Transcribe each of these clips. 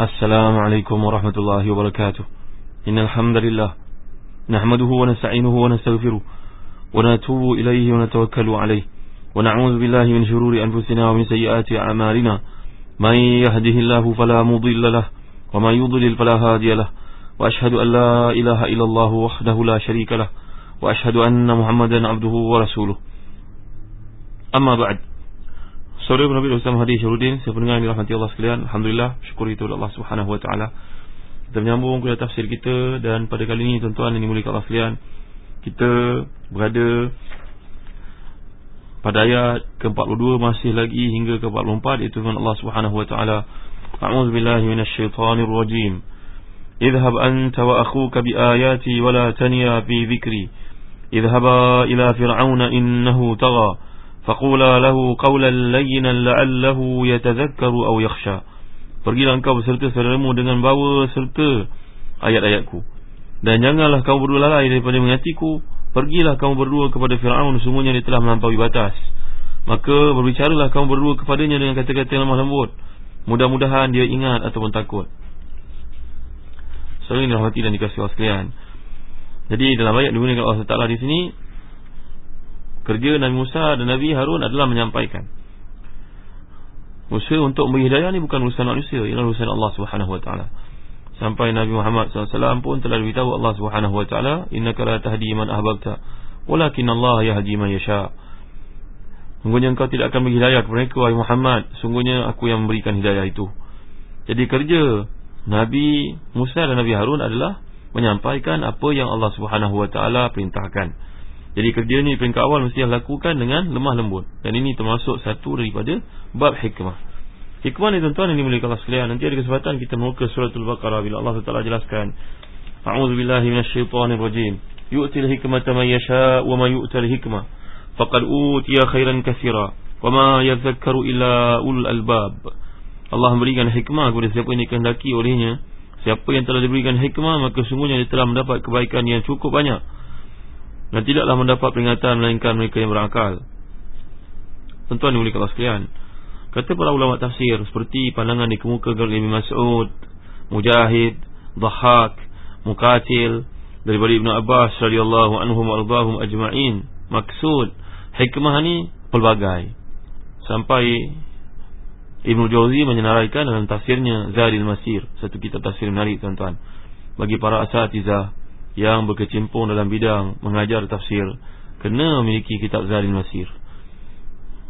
السلام عليكم ورحمة الله وبركاته. إن الحمد لله نحمده ونستعينه ونستغفره ونتوب إليه ونتوكل عليه ونعوذ بالله من شرور أنفسنا ومن سيئات أعمالنا. من يهده الله فلا مضل له ومن يضلل فلا هادي له. وأشهد أن لا إله إلا الله وحده لا شريك له. وأشهد أن محمدا عبده ورسوله. أما بعد Saudara Nabi Ustaz Hadi Syarudin Saya pendengar yang dirahmati Allah sekalian Alhamdulillah Syukur itu Allah Subhanahu Wa Taala. Kita menyambung kuliah tafsir kita Dan pada kali ini tuan-tuan yang dimulikkan Allah sekalian Kita berada Pada ayat ke-42 Masih lagi hingga ke-44 Itu firman Allah Subhanahu Wa Taala. A'udzu billahi minasyaitonir rajim Idhhab anta wa akhuka bi ayati wa la taniya fi dhikri Idhhaba ila fir'auna innahu tagha Faqula lahu qawlan layyinan la'allahu yatadhakkaru aw yakhsha. Pergilah engkau beserta saudaramu dengan bawa serta ayat-ayatku. Dan janganlah kamu berdua lalai daripada mengatiku. Pergilah kamu berdua kepada Fir'aun sungguhnya dia telah melampaui batas. Maka berbicaralah kamu berdua kepadanya dengan kata-kata yang lemah lembut. Mudah-mudahan dia ingat ataupun takut. Saudara ini rahmati dan dikasih Allah sekalian. Jadi dalam ayat digunakan Allah Taala di sini kerja Nabi Musa dan Nabi Harun adalah menyampaikan. Usaha untuk memberi hidayah ni bukan urusan manusia, ialah urusan Allah Subhanahu Wa Taala. Sampai Nabi Muhammad SAW pun telah diberitahu Allah Subhanahu Wa Taala, Innaka la tahdi man ahbabta, walakin Allah yahdi man yasha. Sungguhnya engkau tidak akan beri hidayah kepada mereka, wahai Muhammad. Sungguhnya aku yang memberikan hidayah itu. Jadi kerja Nabi Musa dan Nabi Harun adalah menyampaikan apa yang Allah Subhanahu Wa Taala perintahkan. Jadi kerja ni peringkat awal mesti lakukan dengan lemah lembut. Dan ini termasuk satu daripada bab hikmah. Hikmah ni tuan-tuan ini boleh kalau sekalian. Nanti ada kesempatan kita muka suratul Baqarah bila Allah Taala jelaskan. A'udzu billahi minasyaitonir rajim. Yu'til hikmata man yasha' wa man yu'tal hikmah faqad utiya khairan katsira wa ma yadhakkaru illa ulul albab. Allah memberikan hikmah kepada siapa yang dikehendaki olehnya. Siapa yang telah diberikan hikmah maka sungguhnya dia telah mendapat kebaikan yang cukup banyak dan tidaklah mendapat peringatan melainkan mereka yang berakal. Tentuan dimulikkan Allah sekalian. Kata para ulama tafsir seperti pandangan dikemukakan oleh Ibn Mas'ud, Mujahid, Dhahak, Muqatil daripada Ibn Abbas radhiyallahu anhum wa ajma'in. Maksud hikmah ni pelbagai. Sampai Ibn Jauzi menyenaraikan dalam tafsirnya Zadil Masir, satu kitab tafsir menarik tuan-tuan. Bagi para asatizah yang berkecimpung dalam bidang mengajar tafsir kena memiliki kitab Zalil Masir.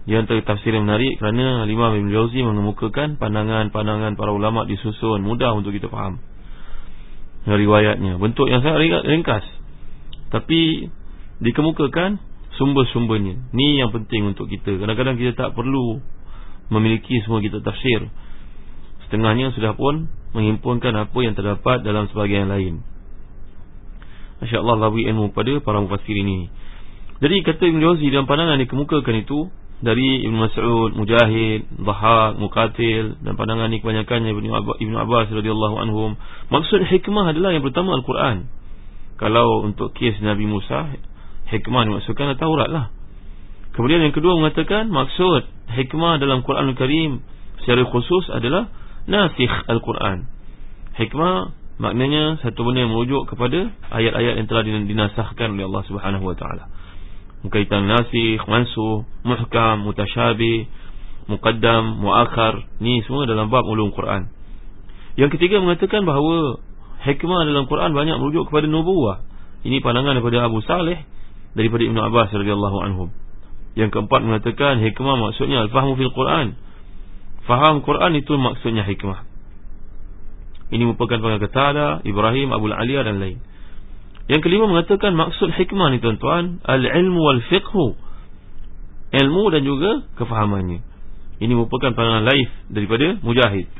Yang antara tafsir yang menarik kerana Imam Ibn Jauzi mengemukakan pandangan-pandangan para ulama disusun mudah untuk kita faham. Riwayatnya bentuk yang sangat ringkas. Tapi dikemukakan sumber-sumbernya. Ni yang penting untuk kita. Kadang-kadang kita tak perlu memiliki semua kitab tafsir. Setengahnya sudah pun menghimpunkan apa yang terdapat dalam sebagian lain. Masya Allah lawi ilmu pada para mufassir ini. Jadi kata Ibn Jawzi dalam pandangan yang kemukakan itu Dari Ibn Mas'ud, Mujahid, Bahak, Muqatil Dan pandangan ini kebanyakannya Ibn Abbas radhiyallahu anhum. Maksud hikmah adalah yang pertama Al-Quran. Kalau untuk kes Nabi Musa Hikmah dimaksudkan Taurat lah. Kemudian yang kedua mengatakan Maksud hikmah dalam Quran Al-Karim Secara khusus adalah Nasikh Al-Quran. Hikmah Maknanya satu benda yang merujuk kepada ayat-ayat yang telah dinasahkan oleh Allah Subhanahu wa taala. Berkaitan nasikh, mansuh, muhkam, mutasyabih, muqaddam, muakhar, ni semua dalam bab ulum Quran. Yang ketiga mengatakan bahawa hikmah dalam Quran banyak merujuk kepada nubuah. Ini pandangan daripada Abu Saleh daripada Ibnu Abbas radhiyallahu anhum. Yang keempat mengatakan hikmah maksudnya al-fahmu fil Quran. Faham Quran itu maksudnya hikmah. Ini merupakan panggil Ketada, Ibrahim, Abu Aliyah dan lain. Yang kelima mengatakan maksud hikmah ni tuan-tuan, al-ilmu wal-fiqhu. Ilmu dan juga kefahamannya. Ini merupakan pandangan laif daripada Mujahid.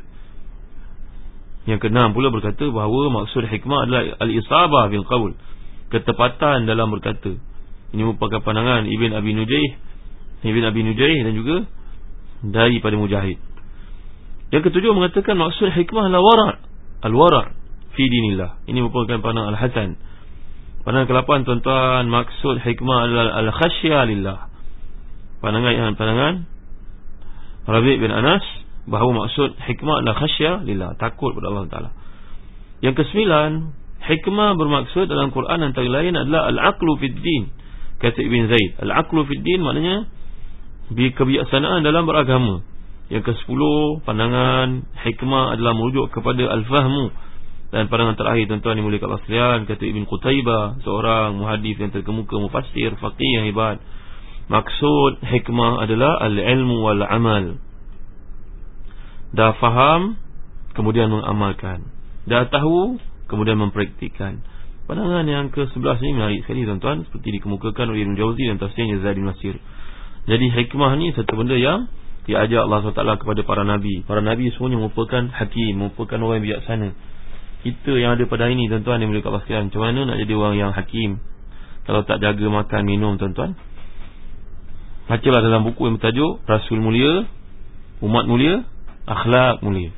Yang keenam pula berkata bahawa maksud hikmah adalah al-isabah bil qaul. Ketepatan dalam berkata. Ini merupakan pandangan Ibn Abi Nujaih, Ibn Abi Nujaih dan juga daripada Mujahid. Yang ketujuh mengatakan maksud hikmah adalah wara' Al-wara' fi dinillah. Ini merupakan pandangan Al-Hasan. Pandangan ke-8 tuan-tuan, maksud hikmah adalah al-khasyah lillah. Pandangan yang pandangan Rabi' bin Anas bahawa maksud hikmah adalah khasyah lillah takut kepada Allah Taala. Yang kesembilan, hikmah bermaksud dalam Quran antara lain adalah al-aqlu fid din. Kata Ibn Zaid, al-aqlu fid din maknanya kebijaksanaan dalam beragama. Yang ke-10 pandangan hikmah adalah merujuk kepada al-fahmu dan pandangan terakhir tuan-tuan yang mulia sekalian kata Ibn Qutaibah seorang muhadis yang terkemuka mufassir faqih yang hebat. Maksud hikmah adalah al-ilmu wal amal dah faham kemudian mengamalkan. Dah tahu kemudian mempraktikkan. Pandangan yang ke-11 ini menarik sekali tuan-tuan seperti dikemukakan oleh Ibn Jauzi dan tafsirnya Zadin Masir jadi hikmah ni satu benda yang diajar Allah SWT kepada para Nabi. Para Nabi semuanya merupakan hakim Merupakan orang bijaksana. Kita yang ada pada ini tuan-tuan Yang kat sekalian Macam mana nak jadi orang yang hakim? Kalau tak jaga makan minum tuan-tuan. Bacalah dalam buku yang bertajuk Rasul Mulia Umat Mulia Akhlak Mulia.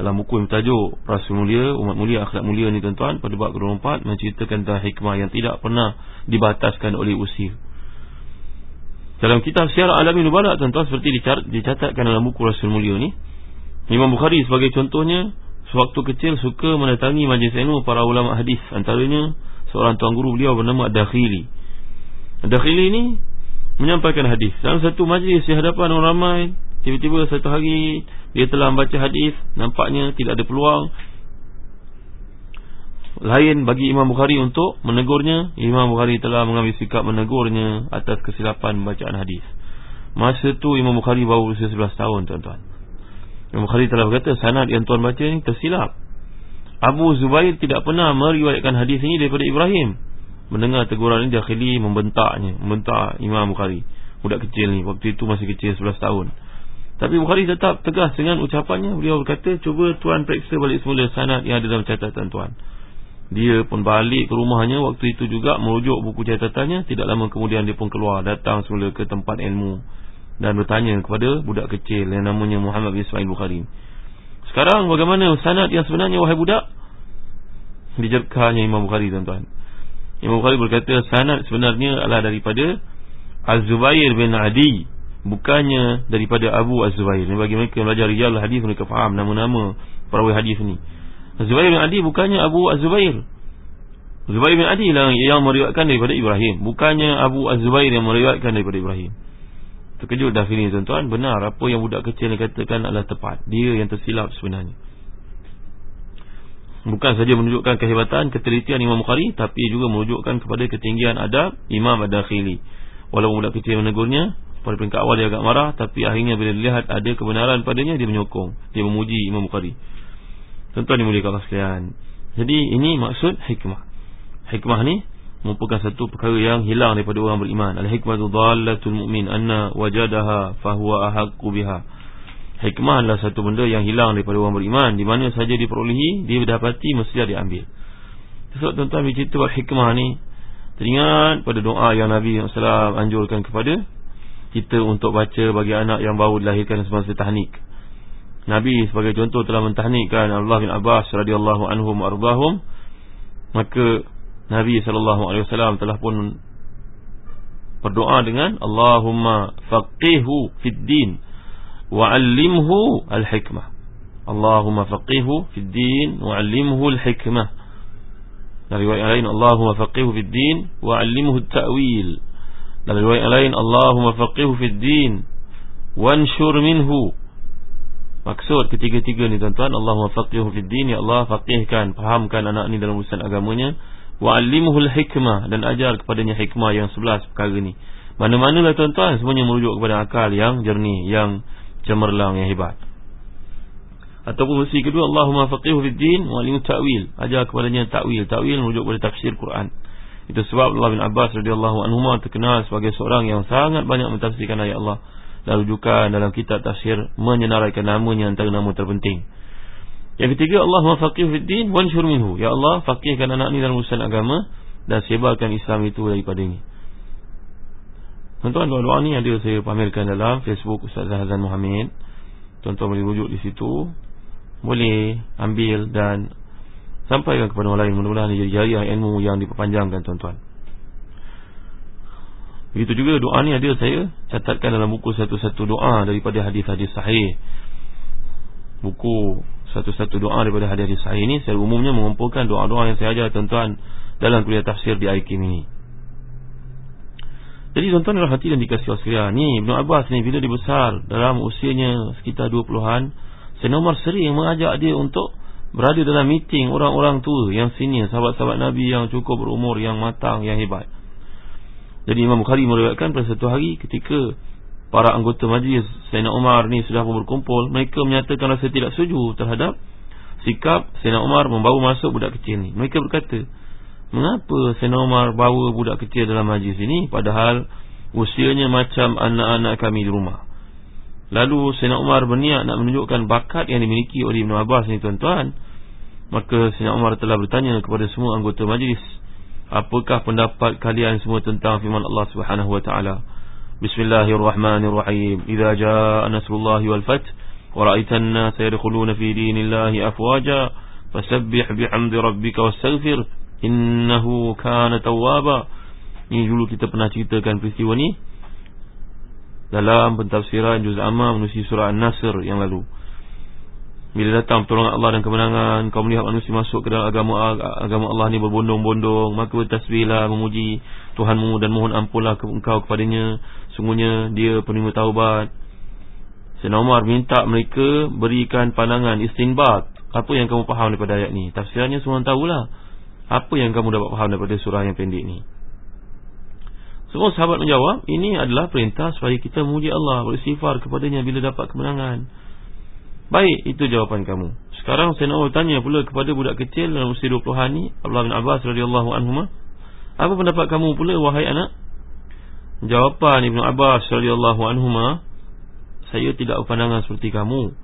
Dalam buku yang bertajuk Rasul Mulia Umat Mulia Akhlak Mulia ni tuan-tuan Pada bab ke-24 Menceritakan tentang hikmah yang tidak pernah Dibataskan oleh usia dalam kitab Syiar Alamin Nubala tuan-tuan seperti dicatatkan dalam buku Rasul Mulia ni Imam Bukhari sebagai contohnya sewaktu kecil suka mendatangi majlis ilmu para ulama hadis antaranya seorang tuan guru beliau bernama Dakhili Dakhili ni menyampaikan hadis dalam satu majlis di hadapan orang ramai tiba-tiba satu hari dia telah membaca hadis nampaknya tidak ada peluang lain bagi Imam Bukhari untuk menegurnya. Imam Bukhari telah mengambil sikap menegurnya atas kesilapan bacaan hadis. Masa tu Imam Bukhari baru usia 11 tahun tuan-tuan. Imam Bukhari telah berkata sanad yang tuan baca ini tersilap. Abu Zubair tidak pernah meriwayatkan hadis ini daripada Ibrahim. Mendengar teguran ini Dakhili membentaknya membentak Imam Bukhari. Budak kecil ni waktu itu masih kecil 11 tahun. Tapi Bukhari tetap tegas dengan ucapannya. Beliau berkata cuba tuan periksa balik semula sanad yang ada dalam catatan tuan dia pun balik ke rumahnya Waktu itu juga merujuk buku catatannya Tidak lama kemudian dia pun keluar Datang semula ke tempat ilmu Dan bertanya kepada budak kecil Yang namanya Muhammad bin Ismail Bukhari. Sekarang bagaimana sanad yang sebenarnya Wahai budak? Dijerkahnya Imam Bukhari tuan-tuan. Imam Bukhari berkata Sanad sebenarnya adalah daripada Az-Zubair bin Adi Bukannya daripada Abu Az-Zubair. Bagi mereka belajar riyal hadis Mereka faham nama-nama Perawi hadis ni Zubair bin Adi bukannya Abu Az-Zubair. Zubair bin Adi lah yang meriwayatkan daripada Ibrahim. Bukannya Abu Az-Zubair yang meriwayatkan daripada Ibrahim. Terkejut dah ini tuan-tuan Benar apa yang budak kecil yang katakan adalah tepat. Dia yang tersilap sebenarnya. Bukan saja menunjukkan kehebatan, ketelitian Imam Bukhari Tapi juga menunjukkan kepada ketinggian adab Imam Ad-Dakhili. Walaupun budak kecil menegurnya Pada peringkat awal dia agak marah Tapi akhirnya bila dilihat ada kebenaran padanya Dia menyokong, dia memuji Imam Bukhari Tuan-tuan dimuliakan Allah sekalian. Jadi ini maksud hikmah. Hikmah ni merupakan satu perkara yang hilang daripada orang beriman. Al-hikmatu dhallatul mu'min Anna wajadaha fahuwa ahakku biha. Hikmah adalah satu benda yang hilang daripada orang beriman. Di mana saja diperolehi Dia berdapati mesti dia diambil. Sebab tuan-tuan bercerita buat hikmah ni Teringat pada doa yang Nabi SAW anjurkan kepada Kita untuk baca bagi anak yang baru dilahirkan semasa tahnik Nabi sebagai contoh telah mentahnikkan Allah bin Abbas radhiyallahu anhum ardahum. Maka Nabi sallallahu alaihi wasallam telah pun berdoa dengan Allahumma faqihhu fid din wa 'allimhu al-hikmah. Allahumma faqihhu fid din wa 'allimhu al-hikmah. Dalam riwayat lain Allahumma faqihhu fid din wa 'allimhu at-ta'wil. Dalam riwayat lain Allahumma faqihhu fid din wanshur minhu Maksud ketiga-tiga ni tuan-tuan Allah mafaqihu fid din. Ya Allah faqihkan Fahamkan anak ni dalam urusan agamanya. Wa alimuhul hikmah Dan ajar kepadanya hikmah yang sebelas perkara ni. Mana-manalah tuan-tuan Semuanya merujuk kepada akal yang jernih Yang cemerlang yang hebat. Ataupun versi kedua Allahumma faqihu fid din Wa alimuh ta'wil. Ajar kepadanya ta'wil. Ta'wil merujuk kepada tafsir Quran. Itu sebab Allah bin Abbas radhiyallahu anhu terkenal sebagai seorang yang sangat banyak mentafsirkan ayat Allah dan rujukan dalam kitab tafsir menyenaraikan namanya antara nama terpenting. Yang ketiga Allah mafaqih fid din wa anshur minhu. Ya Allah faqihkan anak ni dalam urusan agama dan sebarkan Islam itu daripada ini. Tuan-tuan doa-doa ni ada saya pamerkan dalam Facebook Ustaz Hazan Muhammad. Tuan-tuan boleh rujuk di situ. Boleh ambil dan sampaikan kepada orang lain. Mudah-mudahan jadi jariah ilmu yang diperpanjangkan tuan-tuan. Begitu juga doa ni ada saya catatkan dalam buku satu-satu doa daripada hadis-hadis sahih. buku satu-satu doa daripada hadis-hadis sahih ini secara umumnya mengumpulkan doa-doa yang saya ajar tuan-tuan dalam kuliah tafsir di IKIM ini. Jadi tuan-tuan adalah hati dan dikasih wasfiyah Ni Ibn Abbas ni bila dia besar Dalam usianya sekitar 20-an Sayyidina Umar sering mengajak dia untuk Berada dalam meeting orang-orang tua Yang senior, sahabat-sahabat Nabi yang cukup berumur Yang matang, yang hebat Jadi Imam Bukhari meriwayatkan pada satu hari Ketika para anggota majlis Sayyidina Umar ni sudah berkumpul Mereka menyatakan rasa tidak setuju terhadap Sikap Sayyidina Umar membawa masuk budak kecil ni. Mereka berkata Mengapa Sayyidina Umar bawa budak kecil dalam majlis ini Padahal usianya macam anak-anak kami di rumah? Lalu Sayyidina Umar berniat nak menunjukkan bakat yang dimiliki oleh Ibn Abbas ni tuan-tuan. Maka Sayyidina Umar telah bertanya kepada semua anggota majlis Apakah pendapat kalian semua tentang firman Allah Subhanahu wa taala? Bismillahirrahmanirrahim. Iza jaa nasrullahi wal fath wa ra'aitan nas yadkhuluna fi dinillahi afwaja fasabbih bihamdi rabbika wastaghfir innahu kana tawwaba. Ini dulu kita pernah ceritakan peristiwa ni dalam pentafsiran juz amma menusi surah an-nasr yang lalu bila datang pertolongan Allah dan kemenangan kau melihat manusia masuk ke dalam agama agama Allah ni berbondong-bondong maka bertasbihlah memuji Tuhanmu dan mohon ampunlah ke engkau kepadanya. Sungguhnya dia penerima taubat. Sayyidina Umar minta mereka berikan pandangan istinbat. Apa yang kamu faham daripada ayat ni? Tafsirannya semua tahulah. Apa yang kamu dapat faham daripada surah yang pendek ni? Semua sahabat menjawab Ini adalah perintah supaya kita memuji Allah Beristighfar kepadanya bila dapat kemenangan Baik, itu jawapan kamu Sekarang saya nak bertanya pula kepada budak kecil Dalam usia 20-an ni Abdullah bin Abbas radhiyallahu anhu Apa pendapat kamu pula wahai anak Jawapan Ibn Abbas radhiyallahu anhu Saya tidak berpandangan seperti kamu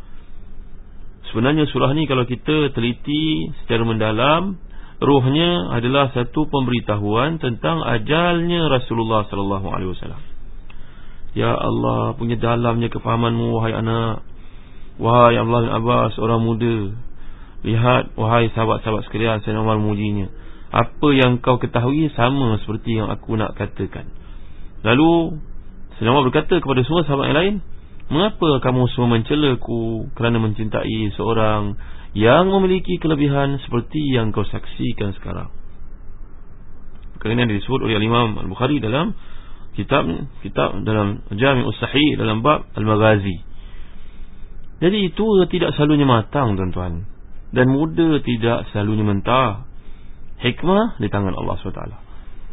Sebenarnya surah ni kalau kita teliti secara mendalam Ruhnya adalah satu pemberitahuan tentang ajalnya Rasulullah sallallahu alaihi wasallam. Ya Allah, punya dalamnya kefahamanmu wahai anak. Wahai Allah bin Abbas, orang muda. Lihat wahai sahabat-sahabat sekalian, saya normal mujinya. Apa yang kau ketahui sama seperti yang aku nak katakan. Lalu Sayyidina Umar berkata kepada semua sahabat yang lain, "Mengapa kamu semua mencelaku kerana mencintai seorang yang memiliki kelebihan seperti yang kau saksikan sekarang. Perkara ini disebut oleh Imam Al-Bukhari dalam kitab kitab dalam Jami' Us-Sahih dalam bab Al-Maghazi. Jadi itu tidak selalunya matang tuan-tuan dan muda tidak selalunya mentah. Hikmah di tangan Allah SWT.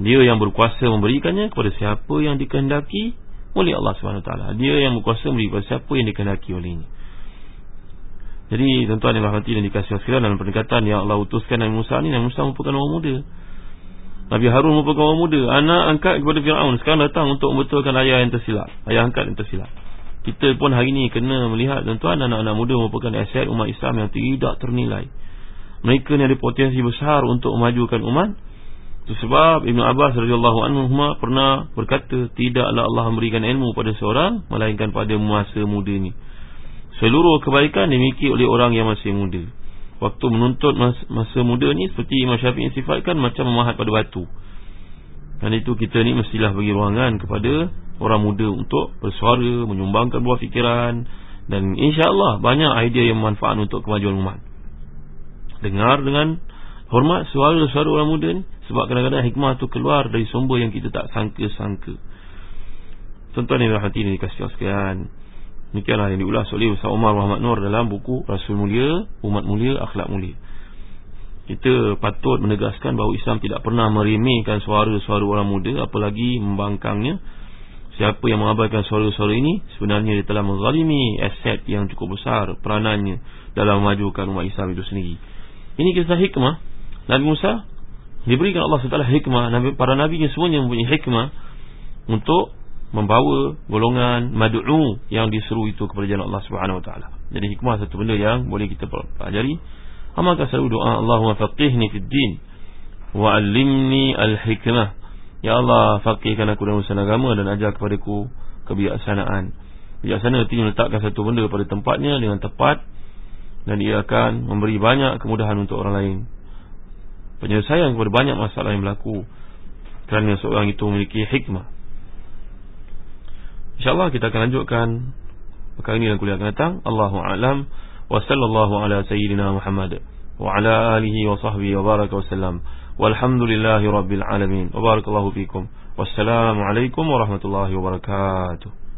Dia yang berkuasa memberikannya kepada siapa yang dikehendaki oleh Allah SWT. Dia yang berkuasa memberi kepada siapa yang dikehendaki olehnya. Jadi tuan-tuan yang berhati dan dikasih sekalian dalam pendekatan yang Allah utuskan Nabi Musa ni Nabi Musa merupakan orang muda. Nabi Harun merupakan orang muda. Anak angkat kepada Firaun sekarang datang untuk membetulkan ayah yang tersilap. Ayah angkat yang tersilap. Kita pun hari ini kena melihat tuan-tuan anak-anak muda merupakan aset umat Islam yang tidak ternilai. Mereka ni ada potensi besar untuk memajukan umat. Itu sebab Ibn Abbas radhiyallahu anhu pernah berkata tidaklah Allah memberikan ilmu pada seorang melainkan pada masa muda ni. Seluruh kebaikan dimiliki oleh orang yang masih muda Waktu menuntut masa muda ni Seperti Imam Syafi'i sifatkan Macam memahat pada batu Dan itu kita ni mestilah bagi ruangan kepada Orang muda untuk bersuara Menyumbangkan buah fikiran Dan insya Allah banyak idea yang bermanfaat Untuk kemajuan umat Dengar dengan hormat suara-suara orang muda ni Sebab kadang-kadang hikmah tu keluar Dari sumber yang kita tak sangka-sangka Tuan-tuan yang berhati ni dikasih sekalian Demikianlah yang diulas oleh Ustaz Umar Muhammad Nur dalam buku Rasul Mulia, Umat Mulia, Akhlak Mulia. Kita patut menegaskan bahawa Islam tidak pernah meremehkan suara-suara orang muda apalagi membangkangnya. Siapa yang mengabaikan suara-suara ini sebenarnya dia telah menzalimi aset yang cukup besar peranannya dalam memajukan umat Islam itu sendiri. Ini kisah hikmah Nabi Musa diberikan Allah SWT hikmah Nabi, para nabi semuanya mempunyai hikmah untuk membawa golongan mad'u yang diseru itu kepada jalan Allah taala. Jadi hikmah satu benda yang boleh kita pelajari. Amalkan selalu doa Allahumma faqihni fid din wa 'allimni al-hikmah. Ya Allah, faqihkan aku dalam urusan agama dan ajar kepadaku kebijaksanaan. Bijaksana artinya meletakkan satu benda pada tempatnya dengan tepat dan ia akan memberi banyak kemudahan untuk orang lain. Penyelesaian kepada banyak masalah yang berlaku kerana seorang itu memiliki hikmah InsyaAllah kita akan lanjutkan Perkara ini dalam kuliah akan datang Allahu a'lam Wa sallallahu ala sayyidina Muhammad Wa ala alihi wa sahbihi wa baraka wa sallam Walhamdulillahi rabbil alamin Wa barakallahu fikum Wassalamualaikum warahmatullahi wabarakatuh